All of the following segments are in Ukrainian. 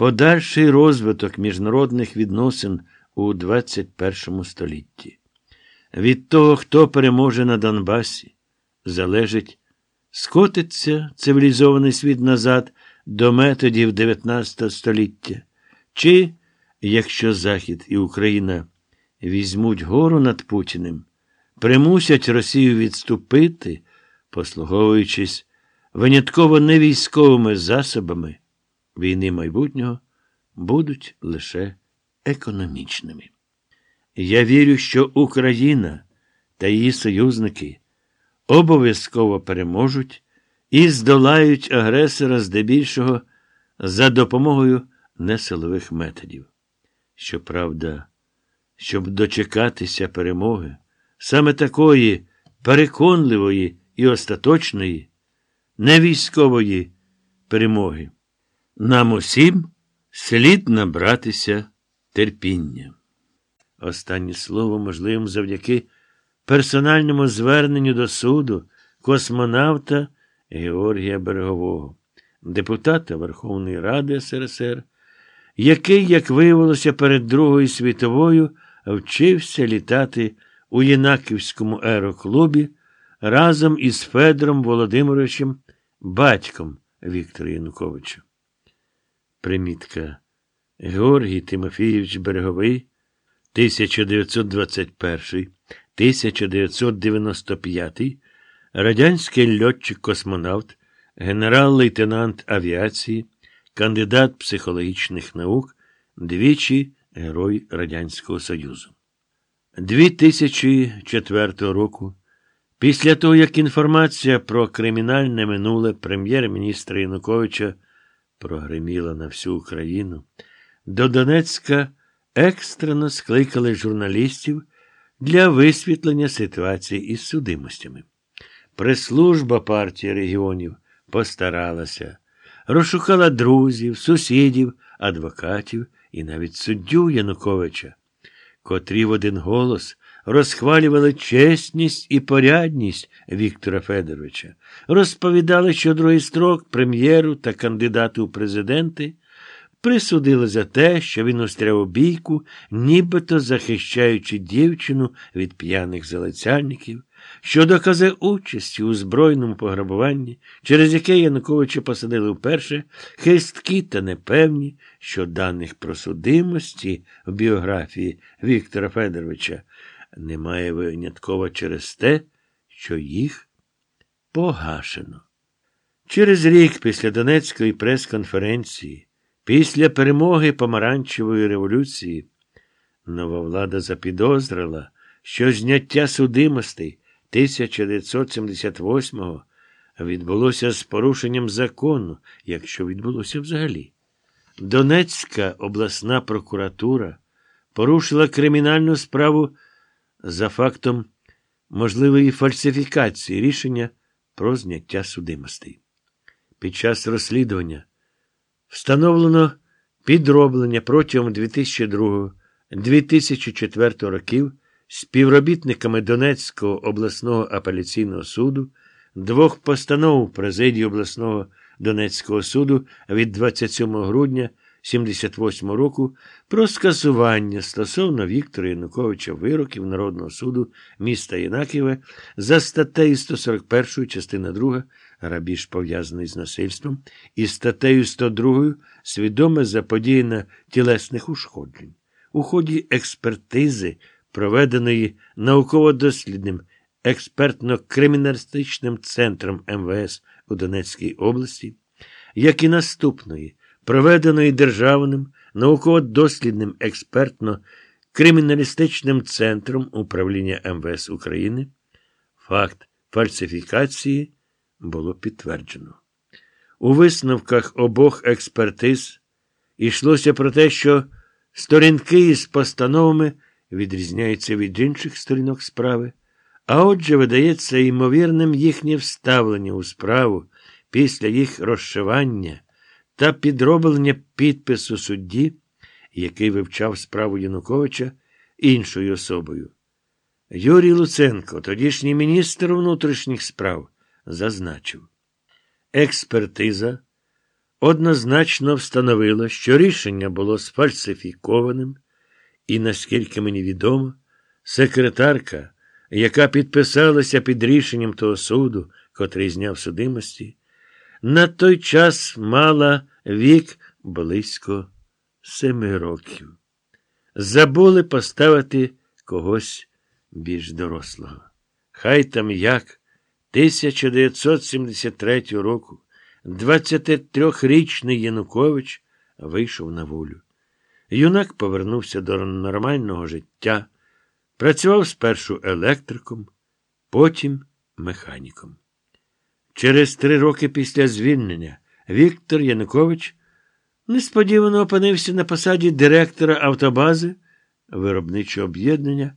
подальший розвиток міжнародних відносин у 21 столітті. Від того, хто переможе на Донбасі, залежить, скотиться цивілізований світ назад до методів 19 століття, чи, якщо Захід і Україна візьмуть гору над Путіним, примусять Росію відступити, послуговуючись винятково не військовими засобами війни майбутнього, будуть лише економічними. Я вірю, що Україна та її союзники обов'язково переможуть і здолають агресора здебільшого за допомогою несилових методів. Щоправда, щоб дочекатися перемоги, саме такої переконливої і остаточної, не військової перемоги, нам усім слід набратися терпіння. Останнє слово можливим завдяки персональному зверненню до суду космонавта Георгія Берегового, депутата Верховної Ради СРСР, який, як виявилося, перед Другою світовою вчився літати у Єнаківському аероклубі разом із Федором Володимировичем, батьком Віктора Януковича. Примітка Георгій Тимофійович Береговий 1921-1995, радянський льотчик-космонавт, генерал-лейтенант авіації, кандидат психологічних наук, двічі Герой Радянського Союзу. 2004 року, після того, як інформація про кримінальне минуле прем'єр-міністра Януковича прогреміла на всю Україну, до Донецька екстрено скликали журналістів для висвітлення ситуації із судимостями. Прес-служба партії регіонів постаралася, розшукала друзів, сусідів, адвокатів і навіть суддю Януковича, котрі в один голос розхвалювали чесність і порядність Віктора Федоровича, розповідали, що другий строк прем'єру та кандидату у президенти присудили за те, що він устряв у бійку, нібито захищаючи дівчину від п'яних залицяльників, що докази участі у збройному пограбуванні, через яке Януковича посадили вперше, хисткі та непевні, що даних про судимості в біографії Віктора Федоровича немає винятково через те, що їх погашено. Через рік після Донецької прес-конференції, після перемоги Помаранчевої революції, нова влада запідозрила, що зняття судимостей 1978-го відбулося з порушенням закону, якщо відбулося взагалі. Донецька обласна прокуратура порушила кримінальну справу за фактом можливої фальсифікації рішення про зняття судимостей. Під час розслідування встановлено підроблення протягом 2002-2004 років співробітниками Донецького обласного апеляційного суду, двох постанов президії обласного Донецького суду від 27 грудня 78 року про скасування стосовно Віктора Януковича вироків Народного суду міста Єнаківе за статтею 141 частина 2 грабіж пов'язаний з насильством і статтею 102 свідоме заподіяння тілесних ушкоджень. У ході експертизи, проведеної науково-дослідним експертно-криміналістичним центром МВС у Донецькій області, як і наступної проведеної Державним науково-дослідним експертно-криміналістичним центром управління МВС України, факт фальсифікації було підтверджено. У висновках обох експертиз йшлося про те, що сторінки із постановами відрізняються від інших сторінок справи, а отже, видається ймовірним їхнє вставлення у справу після їх розшивання та підроблення підпису судді, який вивчав справу Януковича іншою особою. Юрій Луценко, тодішній міністр внутрішніх справ, зазначив. Експертиза однозначно встановило, що рішення було сфальсифікованим, і, наскільки мені відомо, секретарка, яка підписалася під рішенням того суду, котрий зняв судимості, на той час мала вік близько семи років. Забули поставити когось більш дорослого. Хай там як 1973 року 23-річний Янукович вийшов на волю. Юнак повернувся до нормального життя, працював спершу електриком, потім механіком. Через три роки після звільнення Віктор Янукович несподівано опинився на посаді директора автобази виробничого об'єднання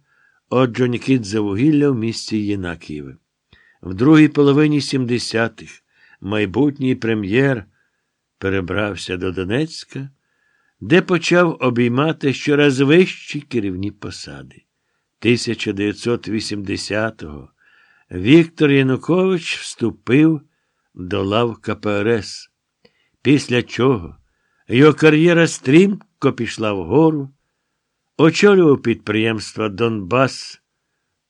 Оджонікідзавугілля в місті Єнакієве. В другій половині 70-х майбутній прем'єр перебрався до Донецька, де почав обіймати щораз вищі керівні посади. 1980-го Віктор Янукович вступив до лав КПРС, після чого його кар'єра стрімко пішла вгору, очолював підприємства Донбас,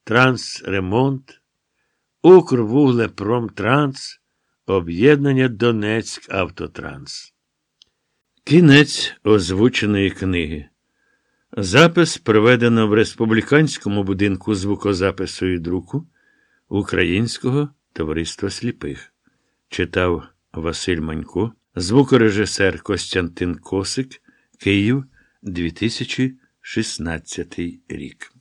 Трансремонт, Укрвуглепромтранс, Об'єднання Донецьк Автотранс. Кінець озвученої книги. Запис проведено в Республіканському будинку звукозапису і друку Українського товариства сліпих. Читав Василь Манько, звукорежисер Костянтин Косик, Київ, 2016 рік.